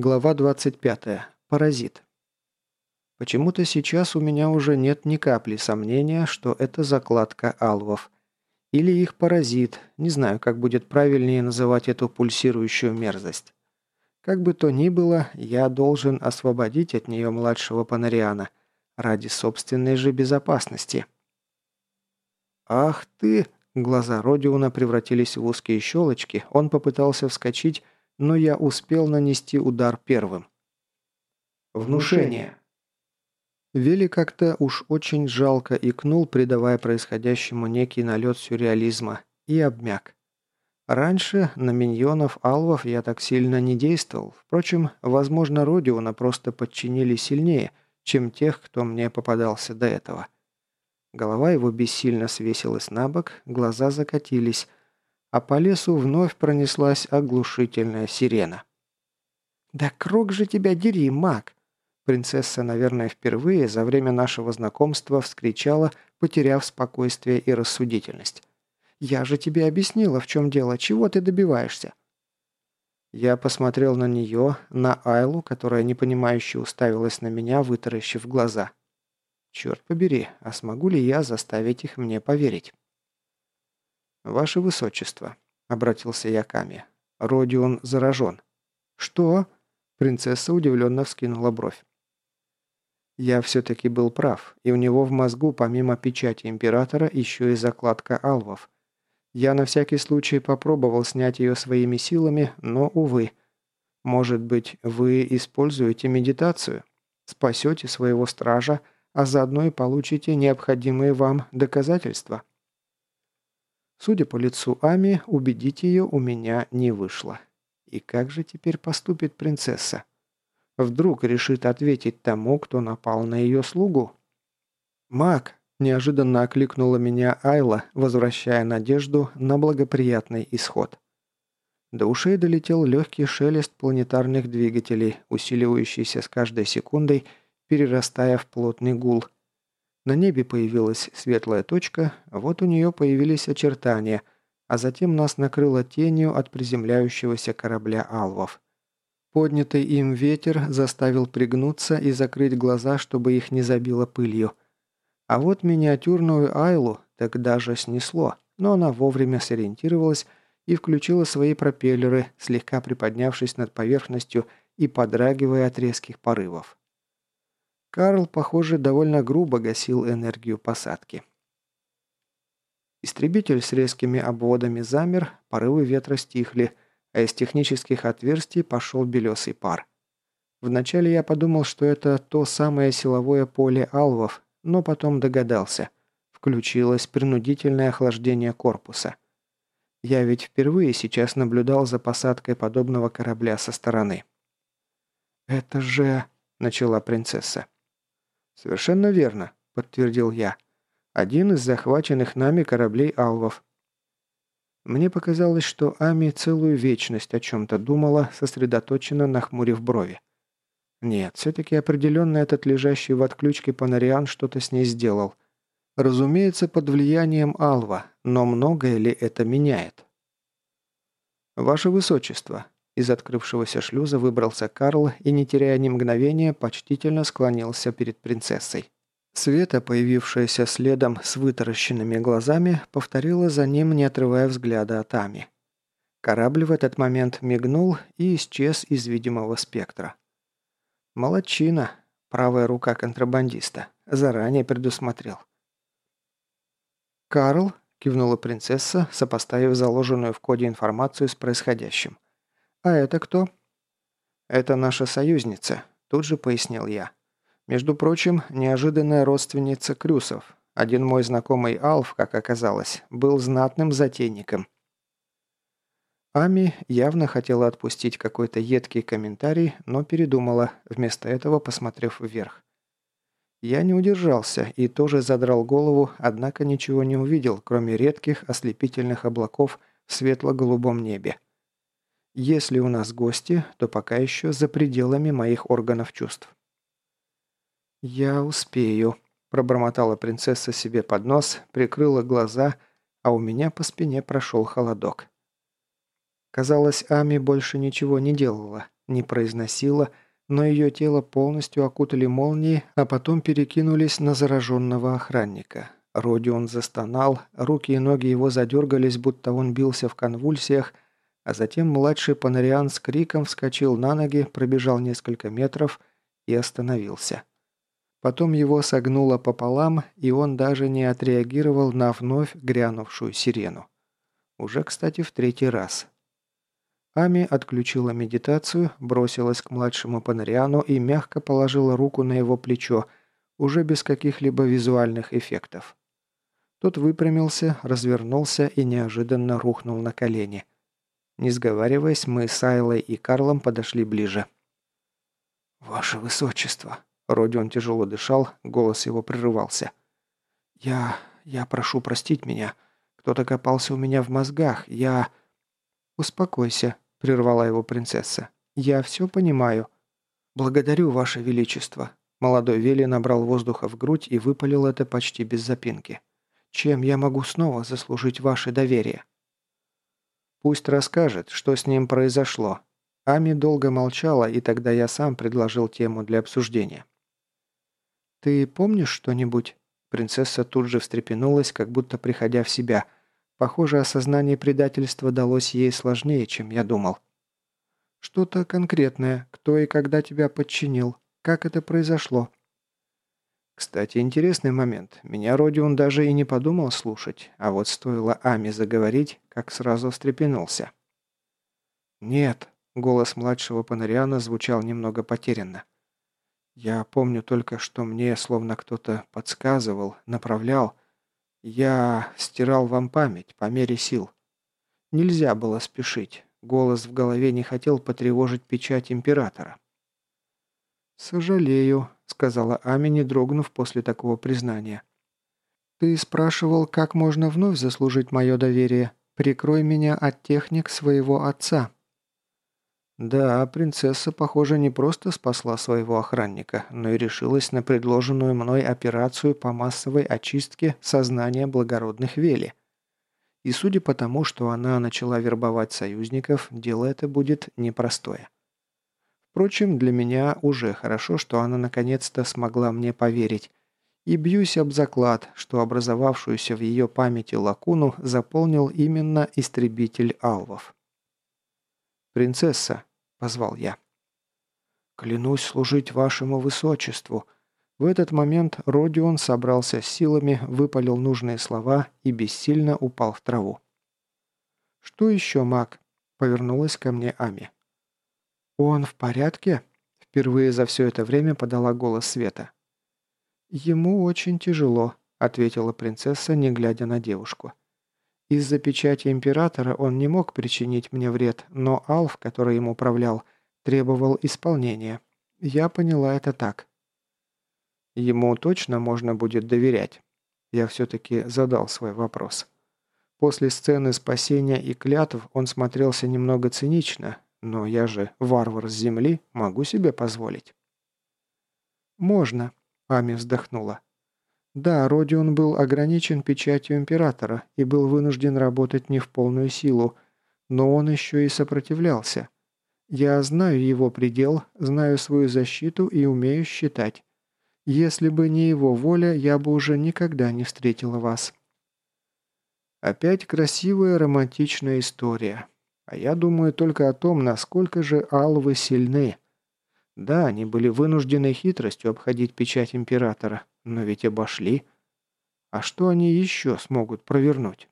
Глава 25. Паразит. Почему-то сейчас у меня уже нет ни капли сомнения, что это закладка алвов. Или их паразит, не знаю, как будет правильнее называть эту пульсирующую мерзость. Как бы то ни было, я должен освободить от нее младшего Панариана ради собственной же безопасности. «Ах ты!» Глаза Родиуна превратились в узкие щелочки, он попытался вскочить, но я успел нанести удар первым. Внушение. Вели как-то уж очень жалко икнул, придавая происходящему некий налет сюрреализма, и обмяк. Раньше на миньонов Алвов я так сильно не действовал. Впрочем, возможно, Родиуна просто подчинили сильнее, чем тех, кто мне попадался до этого. Голова его бессильно свесилась на бок, глаза закатились, а по лесу вновь пронеслась оглушительная сирена. «Да круг же тебя дери, маг!» Принцесса, наверное, впервые за время нашего знакомства вскричала, потеряв спокойствие и рассудительность. «Я же тебе объяснила, в чем дело, чего ты добиваешься?» Я посмотрел на нее, на Айлу, которая непонимающе уставилась на меня, вытаращив глаза. «Черт побери, а смогу ли я заставить их мне поверить?» «Ваше Высочество», — обратился я к Аме, — «Родион заражен». «Что?» — принцесса удивленно вскинула бровь. Я все-таки был прав, и у него в мозгу помимо печати Императора еще и закладка алвов. Я на всякий случай попробовал снять ее своими силами, но, увы. Может быть, вы используете медитацию? Спасете своего стража, а заодно и получите необходимые вам доказательства? Судя по лицу Ами, убедить ее у меня не вышло. И как же теперь поступит принцесса? Вдруг решит ответить тому, кто напал на ее слугу? «Маг!» – неожиданно окликнула меня Айла, возвращая надежду на благоприятный исход. До ушей долетел легкий шелест планетарных двигателей, усиливающийся с каждой секундой, перерастая в плотный гул – на небе появилась светлая точка, вот у нее появились очертания, а затем нас накрыло тенью от приземляющегося корабля «Алвов». Поднятый им ветер заставил пригнуться и закрыть глаза, чтобы их не забило пылью. А вот миниатюрную Айлу так даже снесло, но она вовремя сориентировалась и включила свои пропеллеры, слегка приподнявшись над поверхностью и подрагивая от резких порывов. Карл, похоже, довольно грубо гасил энергию посадки. Истребитель с резкими обводами замер, порывы ветра стихли, а из технических отверстий пошел белесый пар. Вначале я подумал, что это то самое силовое поле алвов, но потом догадался. Включилось принудительное охлаждение корпуса. Я ведь впервые сейчас наблюдал за посадкой подобного корабля со стороны. «Это же...» – начала принцесса. «Совершенно верно», – подтвердил я. «Один из захваченных нами кораблей Алвов». Мне показалось, что Ами целую вечность о чем-то думала, сосредоточенно нахмурив брови. Нет, все-таки определенно этот лежащий в отключке Панариан что-то с ней сделал. Разумеется, под влиянием Алва, но многое ли это меняет? «Ваше Высочество», из открывшегося шлюза выбрался Карл и, не теряя ни мгновения, почтительно склонился перед принцессой. Света, появившаяся следом с вытаращенными глазами, повторила за ним, не отрывая взгляда от Ами. Корабль в этот момент мигнул и исчез из видимого спектра. Молодчина, правая рука контрабандиста, заранее предусмотрел. «Карл», – кивнула принцесса, сопоставив заложенную в коде информацию с происходящим – «А это кто?» «Это наша союзница», – тут же пояснил я. «Между прочим, неожиданная родственница Крюсов. Один мой знакомый Алф, как оказалось, был знатным затейником». Ами явно хотела отпустить какой-то едкий комментарий, но передумала, вместо этого посмотрев вверх. Я не удержался и тоже задрал голову, однако ничего не увидел, кроме редких ослепительных облаков в светло-голубом небе. Если у нас гости, то пока еще за пределами моих органов чувств. «Я успею», – пробормотала принцесса себе под нос, прикрыла глаза, а у меня по спине прошел холодок. Казалось, Ами больше ничего не делала. не произносила, но ее тело полностью окутали молнии, а потом перекинулись на зараженного охранника. Родион застонал, руки и ноги его задергались, будто он бился в конвульсиях, а затем младший Панариан с криком вскочил на ноги, пробежал несколько метров и остановился. Потом его согнуло пополам, и он даже не отреагировал на вновь грянувшую сирену. Уже, кстати, в третий раз. Ами отключила медитацию, бросилась к младшему Панариану и мягко положила руку на его плечо, уже без каких-либо визуальных эффектов. Тот выпрямился, развернулся и неожиданно рухнул на колени. Не сговариваясь, мы с Айлой и Карлом подошли ближе. «Ваше Высочество!» Родион тяжело дышал, голос его прерывался. «Я... я прошу простить меня. Кто-то копался у меня в мозгах. Я...» «Успокойся», — прервала его принцесса. «Я все понимаю. Благодарю, Ваше Величество». Молодой Вели набрал воздуха в грудь и выпалил это почти без запинки. «Чем я могу снова заслужить ваше доверие?» «Пусть расскажет, что с ним произошло». Ами долго молчала, и тогда я сам предложил тему для обсуждения. «Ты помнишь что-нибудь?» Принцесса тут же встрепенулась, как будто приходя в себя. Похоже, осознание предательства далось ей сложнее, чем я думал. «Что-то конкретное. Кто и когда тебя подчинил? Как это произошло?» Кстати, интересный момент. Меня Родион даже и не подумал слушать, а вот стоило Ами заговорить, как сразу встрепенулся. «Нет», — голос младшего Панариана звучал немного потерянно. Я помню только, что мне словно кто-то подсказывал, направлял. Я стирал вам память по мере сил. Нельзя было спешить. Голос в голове не хотел потревожить печать императора. «Сожалею», — сказала Ами, не дрогнув после такого признания. «Ты спрашивал, как можно вновь заслужить мое доверие. Прикрой меня от техник своего отца». Да, принцесса, похоже, не просто спасла своего охранника, но и решилась на предложенную мной операцию по массовой очистке сознания благородных Вели. И судя по тому, что она начала вербовать союзников, дело это будет непростое. Впрочем, для меня уже хорошо, что она наконец-то смогла мне поверить, и бьюсь об заклад, что образовавшуюся в ее памяти лакуну заполнил именно истребитель алвов. «Принцесса», – позвал я. «Клянусь служить вашему высочеству». В этот момент Родион собрался с силами, выпалил нужные слова и бессильно упал в траву. «Что еще, маг?» – повернулась ко мне Ами. «Он в порядке?» – впервые за все это время подала голос Света. «Ему очень тяжело», – ответила принцесса, не глядя на девушку. Из-за печати императора он не мог причинить мне вред, но Алф, который им управлял, требовал исполнения. Я поняла это так. Ему точно можно будет доверять? Я все-таки задал свой вопрос. После сцены спасения и клятв он смотрелся немного цинично, но я же варвар с земли, могу себе позволить. «Можно», — Ами вздохнула. Да, Родион был ограничен печатью императора и был вынужден работать не в полную силу, но он еще и сопротивлялся. Я знаю его предел, знаю свою защиту и умею считать. Если бы не его воля, я бы уже никогда не встретила вас. Опять красивая романтичная история. А я думаю только о том, насколько же алвы сильны. Да, они были вынуждены хитростью обходить печать императора, но ведь обошли. А что они еще смогут провернуть?